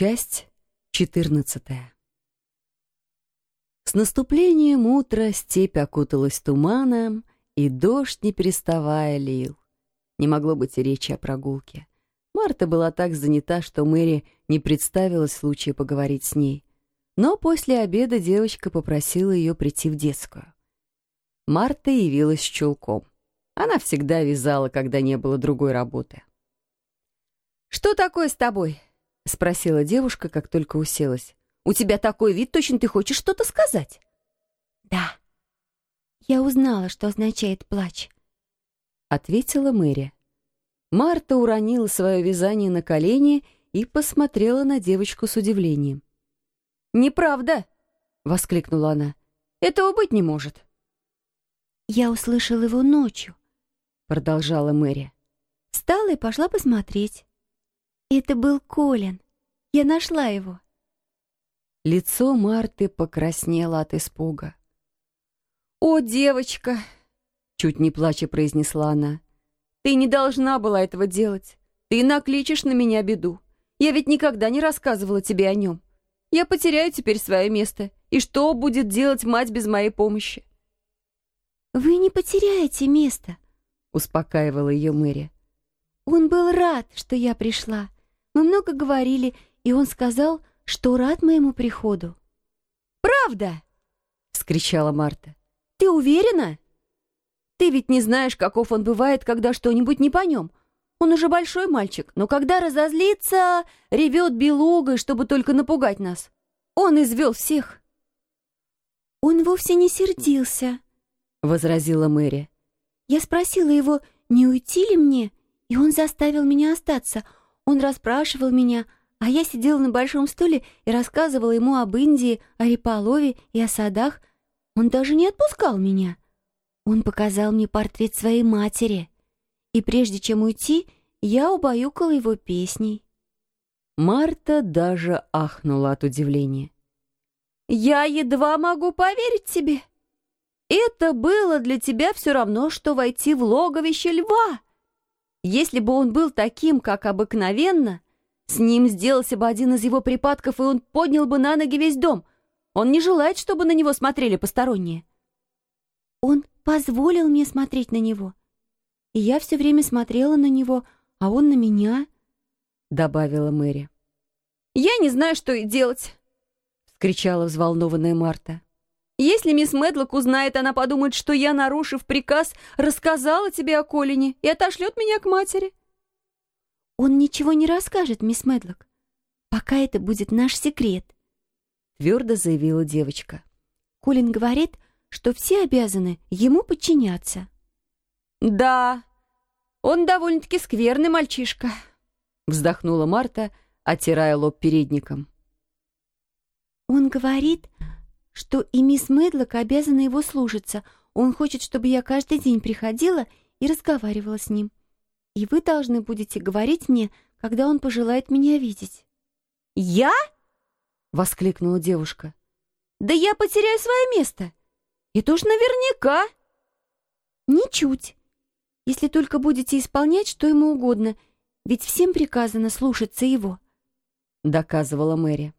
Часть четырнадцатая. С наступлением утра степь окуталась туманом, и дождь, не переставая, лил. Не могло быть и речи о прогулке. Марта была так занята, что Мэри не представилась случая поговорить с ней. Но после обеда девочка попросила ее прийти в детскую. Марта явилась с чулком. Она всегда вязала, когда не было другой работы. «Что такое с тобой?» — спросила девушка, как только уселась. «У тебя такой вид, точно ты хочешь что-то сказать?» «Да, я узнала, что означает плач», — ответила Мэри. Марта уронила свое вязание на колени и посмотрела на девочку с удивлением. «Неправда!» — воскликнула она. «Этого быть не может!» «Я услышала его ночью», — продолжала Мэри. «Встала и пошла посмотреть. Это был Колин. Я нашла его». Лицо Марты покраснело от испуга. «О, девочка!» — чуть не плача произнесла она. «Ты не должна была этого делать. Ты накличешь на меня беду. Я ведь никогда не рассказывала тебе о нем. Я потеряю теперь свое место. И что будет делать мать без моей помощи?» «Вы не потеряете место», — успокаивала ее Мэри. «Он был рад, что я пришла. Мы много говорили, и он сказал, что рад моему приходу». «Правда?» — вскричала Марта. «Ты уверена? Ты ведь не знаешь, каков он бывает, когда что-нибудь не по нем. Он уже большой мальчик, но когда разозлится, ревет белугой, чтобы только напугать нас. Он извел всех». «Он вовсе не сердился», — возразила Мэри. «Я спросила его, не уйти ли мне, и он заставил меня остаться. Он расспрашивал меня, а я сидела на большом стуле и рассказывала ему об Индии, о Риполове и о садах, он даже не отпускал меня. Он показал мне портрет своей матери. И прежде чем уйти, я убаюкала его песней. Марта даже ахнула от удивления. «Я едва могу поверить тебе. Это было для тебя все равно, что войти в логовище льва. Если бы он был таким, как обыкновенно, с ним сделался бы один из его припадков, и он поднял бы на ноги весь дом — он не желает, чтобы на него смотрели посторонние. Он позволил мне смотреть на него. И я все время смотрела на него, а он на меня, — добавила Мэри. «Я не знаю, что и делать», — вскричала взволнованная Марта. «Если мисс Медлок узнает, она подумает, что я, нарушив приказ, рассказала тебе о Колине и отошлет меня к матери». «Он ничего не расскажет, мисс Медлок, пока это будет наш секрет», твердо заявила девочка. Колин говорит, что все обязаны ему подчиняться. Да, он довольно-таки скверный мальчишка, вздохнула Марта, оттирая лоб передником. Он говорит, что и мисс Медлок обязана его слушаться. Он хочет, чтобы я каждый день приходила и разговаривала с ним. И вы должны будете говорить мне, когда он пожелает меня видеть. Я? — воскликнула девушка. «Да я потеряю свое место! Это уж наверняка!» «Ничуть, если только будете исполнять что ему угодно, ведь всем приказано слушаться его», — доказывала Мэри.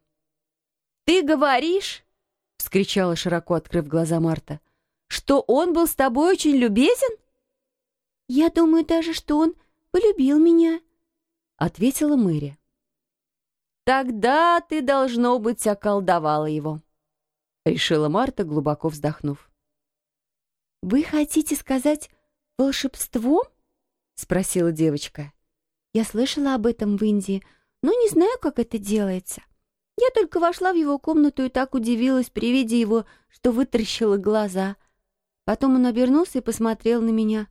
«Ты говоришь?» — вскричала, широко открыв глаза Марта. «Что он был с тобой очень любезен?» «Я думаю даже, что он полюбил меня», — ответила Мэри. «Тогда ты, должно быть, околдовала его», — решила Марта, глубоко вздохнув. «Вы хотите сказать волшебством?» — спросила девочка. «Я слышала об этом в Индии, но не знаю, как это делается. Я только вошла в его комнату и так удивилась при виде его, что вытаращила глаза. Потом он обернулся и посмотрел на меня.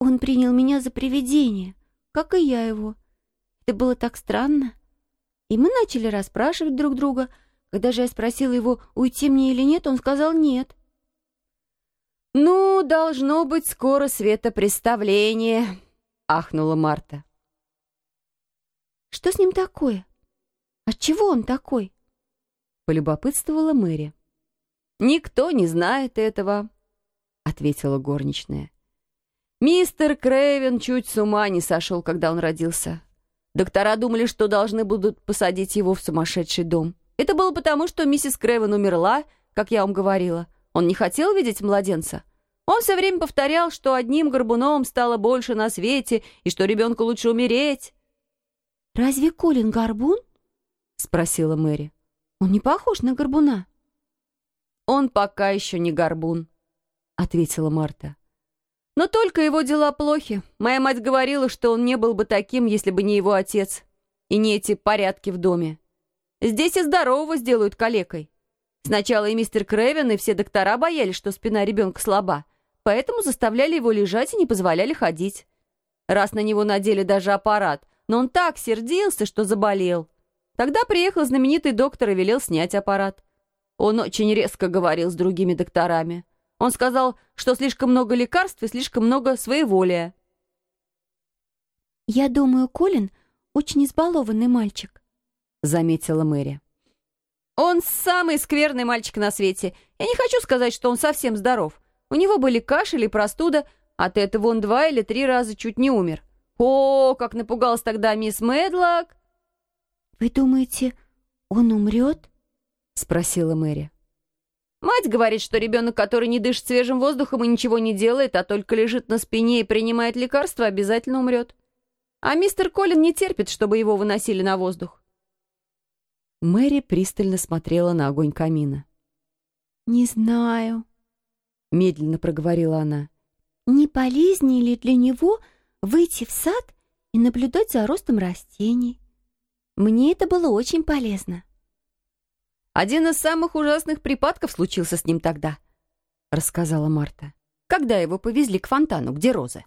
Он принял меня за привидение, как и я его. Это было так странно». И мы начали расспрашивать друг друга. Когда же я спросила его, уйти мне или нет, он сказал нет. «Ну, должно быть скоро светопреставление», — ахнула Марта. «Что с ним такое? Отчего он такой?» — полюбопытствовала Мэри. «Никто не знает этого», — ответила горничная. «Мистер Крэвен чуть с ума не сошел, когда он родился. Доктора думали, что должны будут посадить его в сумасшедший дом. Это было потому, что миссис Крэвен умерла, как я вам говорила. Он не хотел видеть младенца. Он все время повторял, что одним горбуном стало больше на свете и что ребенку лучше умереть. «Разве Колин горбун?» — спросила Мэри. «Он не похож на горбуна». «Он пока еще не горбун», — ответила Марта. «Но только его дела плохи. Моя мать говорила, что он не был бы таким, если бы не его отец и не эти порядки в доме. Здесь и здорового сделают калекой. Сначала и мистер Крэвен, и все доктора боялись, что спина ребенка слаба, поэтому заставляли его лежать и не позволяли ходить. Раз на него надели даже аппарат, но он так сердился, что заболел. Тогда приехал знаменитый доктор и велел снять аппарат. Он очень резко говорил с другими докторами. Он сказал, что слишком много лекарств и слишком много своеволия. «Я думаю, Колин очень избалованный мальчик», — заметила Мэри. «Он самый скверный мальчик на свете. Я не хочу сказать, что он совсем здоров. У него были кашель и простуда, от этого он два или три раза чуть не умер. О, как напугалась тогда мисс Медлок!» «Вы думаете, он умрет?» — спросила Мэри. Мать говорит, что ребенок, который не дышит свежим воздухом и ничего не делает, а только лежит на спине и принимает лекарства, обязательно умрет. А мистер Колин не терпит, чтобы его выносили на воздух. Мэри пристально смотрела на огонь камина. «Не знаю», — медленно проговорила она. «Не полезнее ли для него выйти в сад и наблюдать за ростом растений? Мне это было очень полезно». Один из самых ужасных припадков случился с ним тогда, рассказала Марта. Когда его повезли к фонтану, где розы.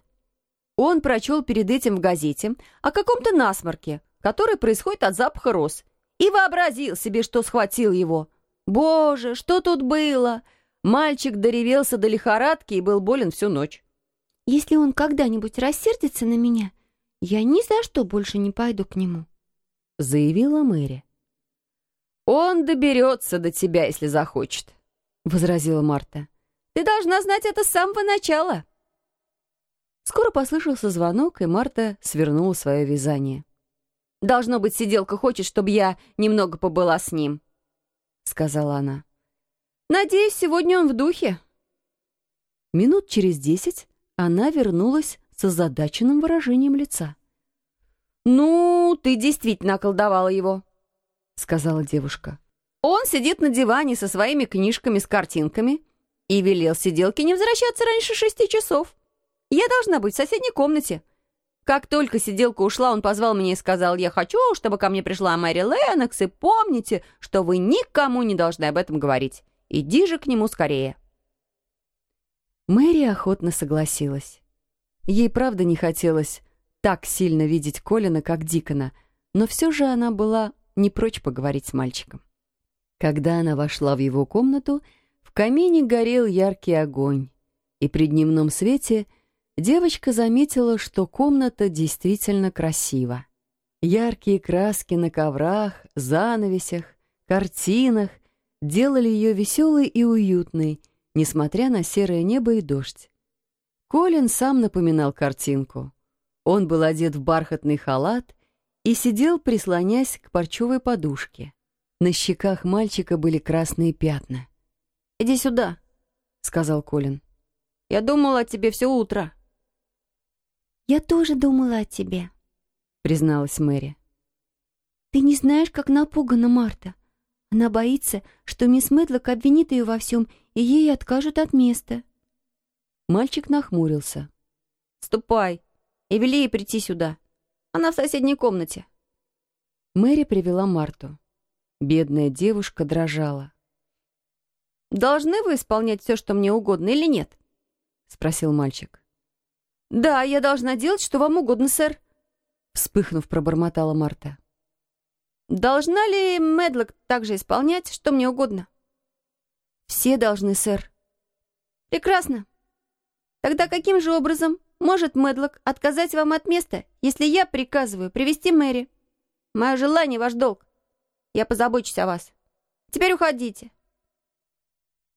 Он прочел перед этим в газете о каком-то насморке, который происходит от запаха роз, и вообразил себе, что схватил его. Боже, что тут было? Мальчик доревелся до лихорадки и был болен всю ночь. Если он когда-нибудь рассердится на меня, я ни за что больше не пойду к нему, заявила Мэри. «Он доберется до тебя, если захочет», — возразила Марта. «Ты должна знать это с самого начала». Скоро послышался звонок, и Марта свернула свое вязание. «Должно быть, сиделка хочет, чтобы я немного побыла с ним», — сказала она. «Надеюсь, сегодня он в духе». Минут через десять она вернулась с озадаченным выражением лица. «Ну, ты действительно околдовала его», — сказала девушка. «Он сидит на диване со своими книжками с картинками и велел сиделке не возвращаться раньше шести часов. Я должна быть в соседней комнате. Как только сиделка ушла, он позвал меня и сказал, «Я хочу, чтобы ко мне пришла Мэри Леннокс, и помните, что вы никому не должны об этом говорить. Иди же к нему скорее». Мэри охотно согласилась. Ей правда не хотелось так сильно видеть Колина, как Дикона, но все же она была не прочь поговорить с мальчиком. Когда она вошла в его комнату, в камине горел яркий огонь, и при дневном свете девочка заметила, что комната действительно красива. Яркие краски на коврах, занавесях, картинах делали ее веселой и уютной, несмотря на серое небо и дождь. Колин сам напоминал картинку. Он был одет в бархатный халат и сидел, прислонясь к парчевой подушке. На щеках мальчика были красные пятна. «Иди сюда», — сказал Колин. «Я думала о тебе все утро». «Я тоже думала о тебе», — призналась Мэри. «Ты не знаешь, как напугана Марта. Она боится, что мисс Мэдлок обвинит ее во всем, и ей откажут от места». Мальчик нахмурился. «Ступай и вели ей прийти сюда. Она в соседней комнате». Мэри привела Марту. Бедная девушка дрожала. «Должны вы исполнять все, что мне угодно, или нет?» — спросил мальчик. «Да, я должна делать, что вам угодно, сэр», — вспыхнув, пробормотала Марта. «Должна ли Медлок также исполнять, что мне угодно?» «Все должны, сэр». «Прекрасно. Тогда каким же образом может Медлок отказать вам от места, если я приказываю привести Мэри? Мое желание — ваш долг. Я позабочусь о вас. Теперь уходите».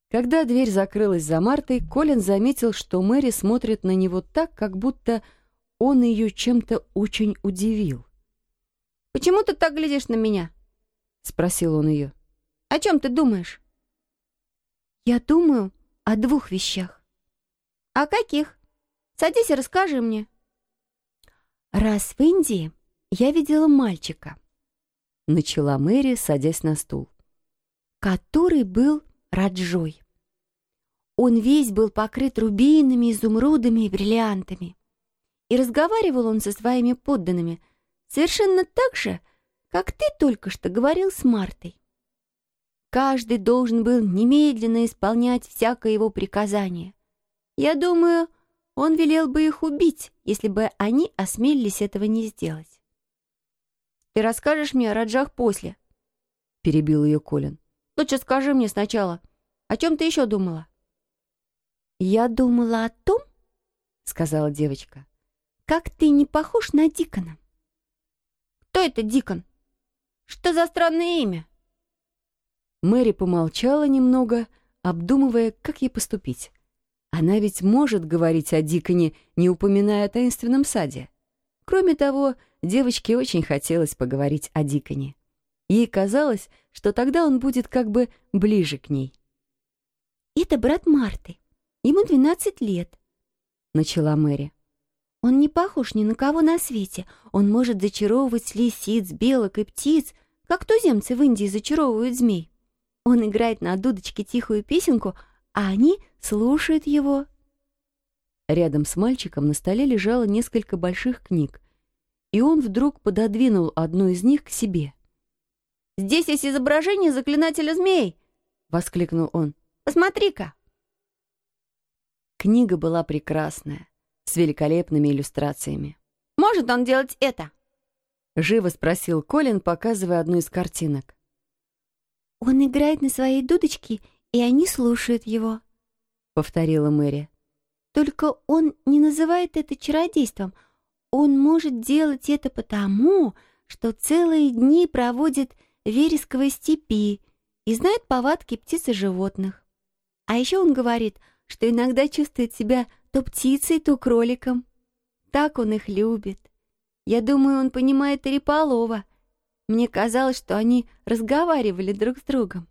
Когда дверь закрылась за Мартой, Колин заметил, что Мэри смотрит на него так, как будто он ее чем-то очень удивил. «Почему ты так глядишь на меня?» — спросил он ее. «О чем ты думаешь?» «Я думаю о двух вещах». «О каких? Садись и расскажи мне». «Раз в Индии я видела мальчика», — начала Мэри, садясь на стул, «который был Раджой. Он весь был покрыт рубинами, изумрудами и бриллиантами. И разговаривал он со своими подданными совершенно так же, как ты только что говорил с Мартой. Каждый должен был немедленно исполнять всякое его приказание. Я думаю, он велел бы их убить, если бы они осмелились этого не сделать. «Ты расскажешь мне о Раджах после?» — перебил ее Колин. «Лучше скажи мне сначала, о чем ты еще думала?» «Я думала о том, — сказала девочка, — как ты не похож на Дикона». «Кто это Дикон? Что за странное имя?» Мэри помолчала немного, обдумывая, как ей поступить. Она ведь может говорить о Диконе, не упоминая о таинственном саде. Кроме того, девочке очень хотелось поговорить о Диконе. Ей казалось, что тогда он будет как бы ближе к ней. «Это брат Марты. Ему 12 лет», — начала Мэри. «Он не похож ни на кого на свете. Он может зачаровывать лисиц, белок и птиц, как туземцы в Индии зачаровывают змей. Он играет на дудочке тихую песенку, а они слушают его». Рядом с мальчиком на столе лежало несколько больших книг, и он вдруг пододвинул одну из них к себе. «Здесь есть изображение заклинателя змей!» — воскликнул он. «Посмотри-ка!» Книга была прекрасная, с великолепными иллюстрациями. «Может он делать это?» — живо спросил Колин, показывая одну из картинок. «Он играет на своей дудочке, и они слушают его», — повторила Мэри. «Только он не называет это чародейством. Он может делать это потому, что целые дни проводит в вересковой степи и знает повадки птиц и животных. А еще он говорит — что иногда чувствует себя то птицей, то кроликом. Так он их любит. Я думаю, он понимает Реполова. Мне казалось, что они разговаривали друг с другом.